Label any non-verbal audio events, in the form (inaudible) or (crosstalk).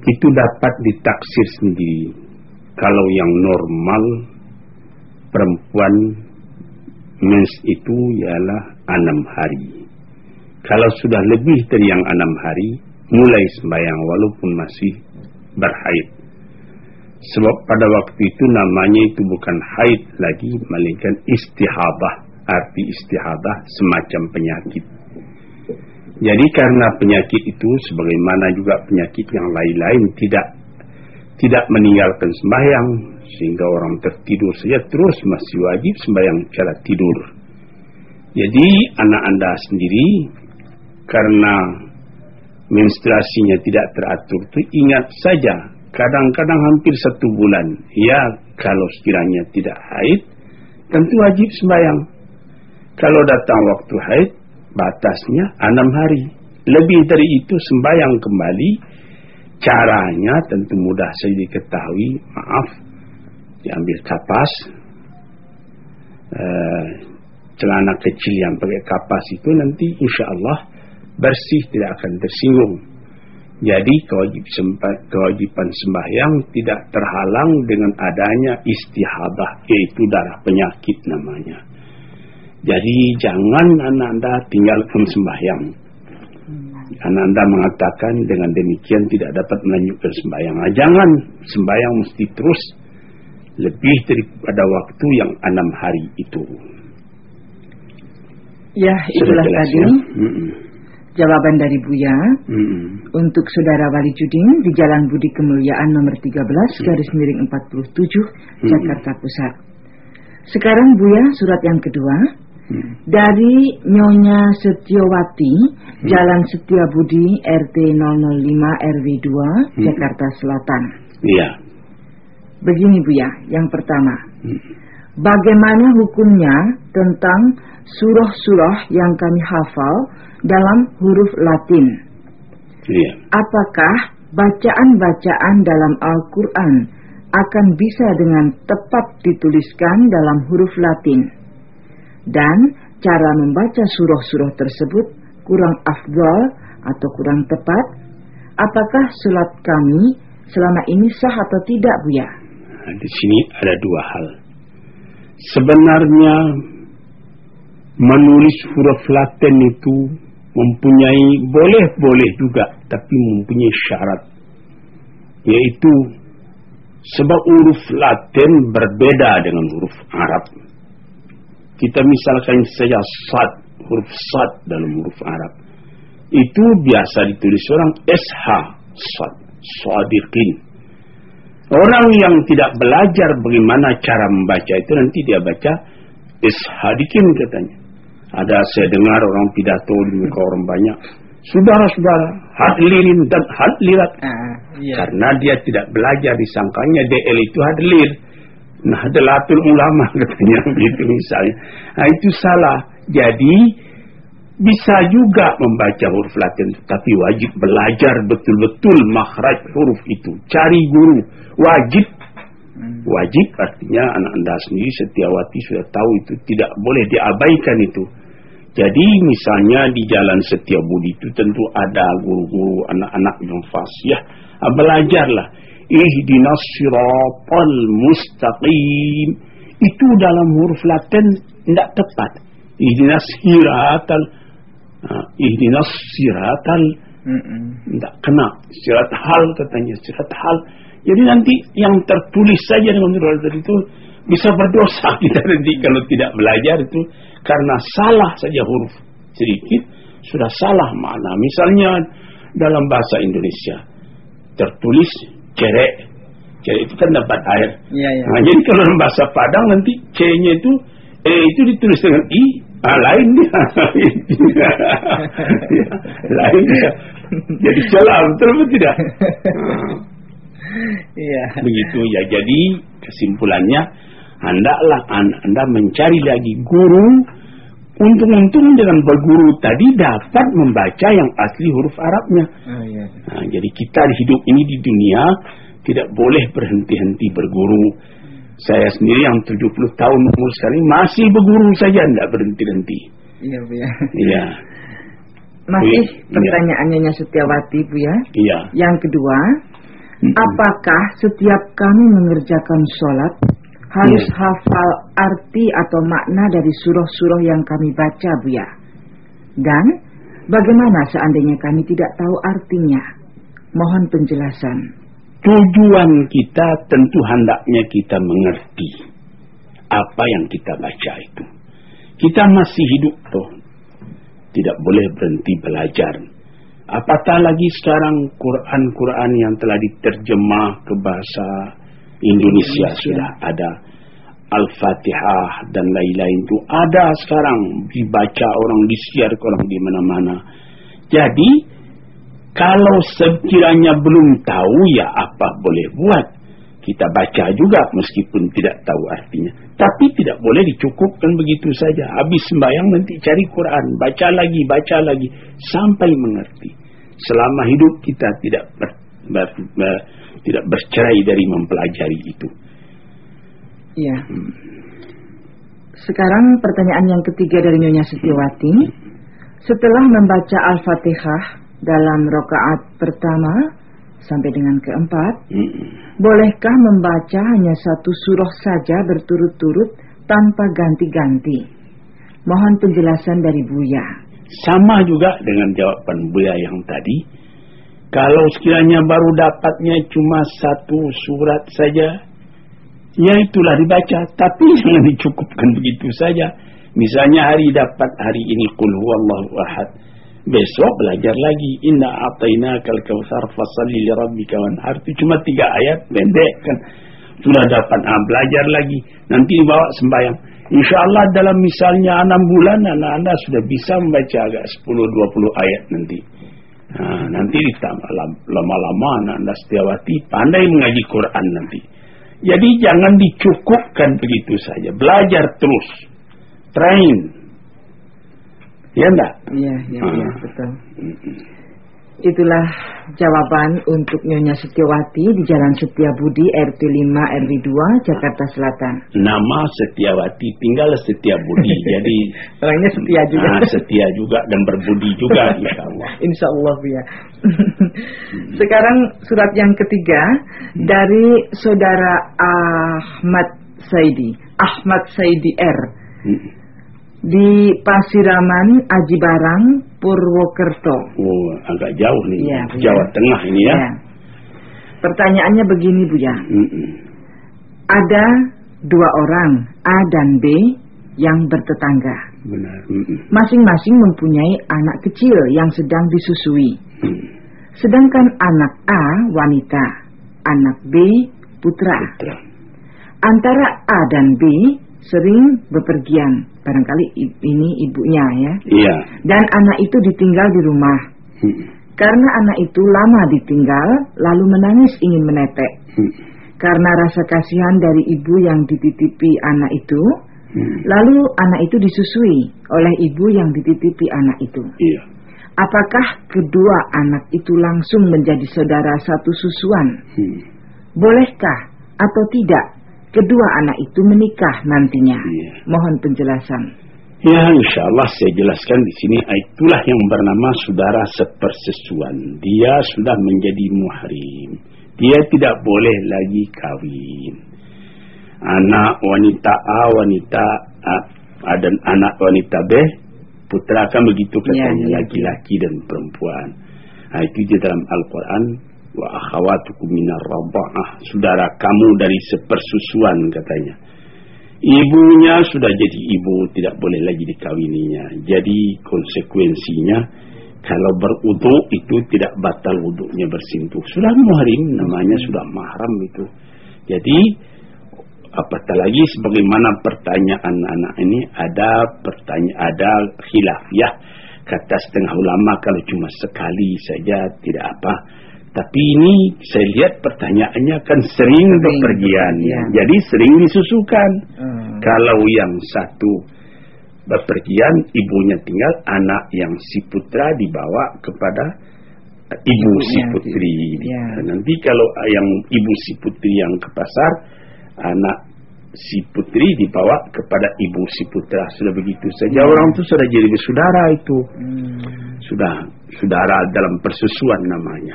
itu dapat ditaksir sendiri. Kalau yang normal perempuan mens itu ialah enam hari. Kalau sudah lebih dari yang enam hari, mulai sembahyang walaupun masih berhaid. Sebab pada waktu itu namanya itu bukan haid lagi, melainkan istihadah. Arti istihadah semacam penyakit. Jadi karena penyakit itu sebagaimana juga penyakit yang lain-lain tidak tidak meninggalkan sembahyang sehingga orang tertidur saja terus masih wajib sembahyang cara tidur. Jadi anak anda sendiri karena menstruasinya tidak teratur itu ingat saja kadang-kadang hampir satu bulan ya kalau sekiranya tidak haid tentu wajib sembahyang. Kalau datang waktu haid batasnya enam hari. Lebih dari itu sembahyang kembali. Caranya tentu mudah saja diketahui. Maaf, diambil kapas. Uh, celana kecil yang pakai kapas itu nanti insya Allah bersih tidak akan tersinggung. Jadi kewajiban sembahyang tidak terhalang dengan adanya istihadah yaitu darah penyakit namanya. Jadi jangan anak anda tinggalkan sembahyang. Anak anda mengatakan dengan demikian tidak dapat melanjutkan sembahyang. Nah, jangan sembahyang mesti terus lebih daripada waktu yang enam hari itu. Ya, itulah tadi ya? jawaban dari Buya mm untuk saudara Wali Judin di Jalan Budi Kemuliaan nomor 13 mm. garis miring 47 mm Jakarta Pusat. Sekarang Buya surat yang kedua dari Nyonya Setiawati, hmm. Jalan Setiabudi, RT 005 RW 2, hmm. Jakarta Selatan. Iya. Begini Bu ya, yang pertama. Hmm. Bagaimana hukumnya tentang surah-surah yang kami hafal dalam huruf Latin? Iya. Apakah bacaan-bacaan dalam Al-Quran akan bisa dengan tepat dituliskan dalam huruf Latin? Dan cara membaca surah-surah tersebut kurang afdal atau kurang tepat? Apakah surat kami selama ini sah atau tidak, Buya? Nah, di sini ada dua hal. Sebenarnya menulis huruf Latin itu mempunyai boleh-boleh juga, tapi mempunyai syarat. Yaitu sebab huruf Latin berbeda dengan huruf Arab. Kita misalkan saja sad, huruf sad dalam huruf Arab. Itu biasa ditulis orang SH, sad, sadiqin. Orang yang tidak belajar bagaimana cara membaca itu nanti dia baca ishadikin katanya. Ada saya dengar orang pidato di muka orang banyak. Saudara-saudara, hadlirin dan hadlirat. Uh, iya. Karena dia tidak belajar disangkanya DL itu hadlir. Nah, delatul ulama (laughs) katanya begitu misalnya. Nah, itu salah. Jadi bisa juga membaca huruf Latin, tapi wajib belajar betul-betul makhraj huruf itu. Cari guru, wajib. Wajib artinya anak anda sendiri setiawati sudah tahu itu tidak boleh diabaikan itu. Jadi misalnya di jalan Setiabudi itu tentu ada guru-guru anak-anak yang fasih. Ah, belajarlah ihdinas siratal mustaqim. Itu dalam huruf Latin tidak tepat. Ihdinas siratal uh, ihdinas siratal tidak kena. Sirat hal katanya sirat hal. Jadi nanti yang tertulis saja dengan huruf itu bisa berdosa (laughs) kita nanti kalau tidak belajar itu. Karena salah saja huruf sedikit sudah salah makna. Misalnya dalam bahasa Indonesia tertulis cerek. Cerek itu kan dapat air. Ya, ya. Nah, jadi kalau dalam bahasa Padang nanti C-nya itu E itu ditulis dengan I, ah, lain dia. (laughs) lain dia. Jadi celah betul atau tidak? Iya. Begitu ya. Jadi kesimpulannya hendaklah anda mencari lagi guru Untung-untung dengan berguru tadi dapat membaca yang asli huruf Arabnya. Oh, iya. nah, jadi kita hidup ini di dunia tidak boleh berhenti-henti berguru. Saya sendiri yang 70 tahun umur sekarang masih berguru saja, tidak berhenti-henti. Iya, Bu ya. Iya. (laughs) Masih pertanyaannya Setiawati Bu ya. Iya. Yang kedua, hmm. apakah setiap kami mengerjakan sholat harus ya. hafal arti atau makna dari surah-surah yang kami baca Bu ya? Dan bagaimana seandainya kami tidak tahu artinya? Mohon penjelasan. Tujuan kita tentu hendaknya kita mengerti apa yang kita baca itu. Kita masih hidup tuh. Tidak boleh berhenti belajar. Apatah lagi sekarang Quran-Quran yang telah diterjemah ke bahasa Indonesia, sudah ada. Al-Fatihah dan lain-lain itu ada sekarang dibaca orang disiar orang di mana-mana. Jadi kalau sekiranya belum tahu ya apa boleh buat. Kita baca juga meskipun tidak tahu artinya. Tapi tidak boleh dicukupkan begitu saja. Habis sembahyang nanti cari Quran. Baca lagi, baca lagi. Sampai mengerti. Selama hidup kita tidak tidak bercerai dari mempelajari itu. Iya. Hmm. Sekarang pertanyaan yang ketiga dari Nyonya Setiawati. Setelah membaca Al-Fatihah dalam rokaat pertama sampai dengan keempat, hmm. bolehkah membaca hanya satu surah saja berturut-turut tanpa ganti-ganti? Mohon penjelasan dari Buya. Sama juga dengan jawaban Buya yang tadi. Kalau sekiranya baru dapatnya cuma satu surat saja, ya itulah dibaca. Tapi (laughs) jangan dicukupkan begitu saja. Misalnya hari dapat hari ini qul huwallahu ahad. Besok belajar lagi inna a'tainakal kautsar fasalli li rabbika wanhar. Itu cuma tiga ayat pendek kan. Sudah dapat ah, belajar lagi. Nanti bawa sembahyang. Insya Allah dalam misalnya enam bulan anak-anak sudah bisa membaca agak 10-20 ayat nanti. Nah, nanti ditambah lama-lama anak-anak setiawati pandai mengaji Quran nanti. Jadi jangan dicukupkan begitu saja. Belajar terus. Train. Ya enggak? Iya, iya, ya, betul. Itulah jawaban untuk Nyonya Setiawati di Jalan Setiabudi RT 5 RW 2 Jakarta Selatan. Nama Setiawati tinggal Setiabudi. (laughs) jadi orangnya setia juga. Nah, setia juga dan berbudi juga (laughs) insya Allah. insya Allah ya. Sekarang surat yang ketiga dari saudara Ahmad Saidi, Ahmad Saidi R. Hmm di Pasiraman, Aji Barang, Purwokerto. Oh, agak jauh nih. Ya, Jawa ya. Tengah ini ya. ya. Pertanyaannya begini, Bu ya. Mm -mm. Ada dua orang, A dan B, yang bertetangga. Benar. Masing-masing mm mempunyai anak kecil yang sedang disusui. Mm. Sedangkan anak A wanita, anak B putra. putra. Antara A dan B sering bepergian barangkali ini ibunya ya. Iya. Dan anak itu ditinggal di rumah. Hmm. Karena anak itu lama ditinggal, lalu menangis ingin menetek. Hmm. Karena rasa kasihan dari ibu yang dititipi anak itu, hmm. lalu anak itu disusui oleh ibu yang dititipi anak itu. Iya. Apakah kedua anak itu langsung menjadi saudara satu susuan? Hmm. Bolehkah atau tidak kedua anak itu menikah nantinya. Ya. Mohon penjelasan. Ya, insya Allah saya jelaskan di sini. Itulah yang bernama saudara sepersesuan. Dia sudah menjadi muhrim. Dia tidak boleh lagi kawin. Anak wanita A, wanita A, dan anak wanita B, putra kan begitu katanya, ya, laki-laki ya, ya. dan perempuan. Nah, itu di dalam Al-Quran wa akhawatukum minar raba'ah saudara kamu dari sepersusuan katanya. Ibunya sudah jadi ibu tidak boleh lagi dikawininya. Jadi konsekuensinya kalau berudu itu tidak batal wuduknya bersentuh. Sudah muhrim namanya sudah mahram itu. Jadi apatah lagi sebagaimana pertanyaan anak ini ada pertanyaan ada khilaf ya. Kata setengah ulama kalau cuma sekali saja tidak apa tapi ini saya lihat pertanyaannya kan sering, sering bepergian. Ya. Jadi sering disusukan. Hmm. Kalau yang satu bepergian, ibunya tinggal, anak yang si putra dibawa kepada ibu Ibunya, si putri. Ya. Nanti kalau yang ibu si putri yang ke pasar, anak si putri dibawa kepada ibu si putra sudah begitu saja hmm. orang itu sudah jadi saudara itu hmm. sudah saudara dalam persusuan namanya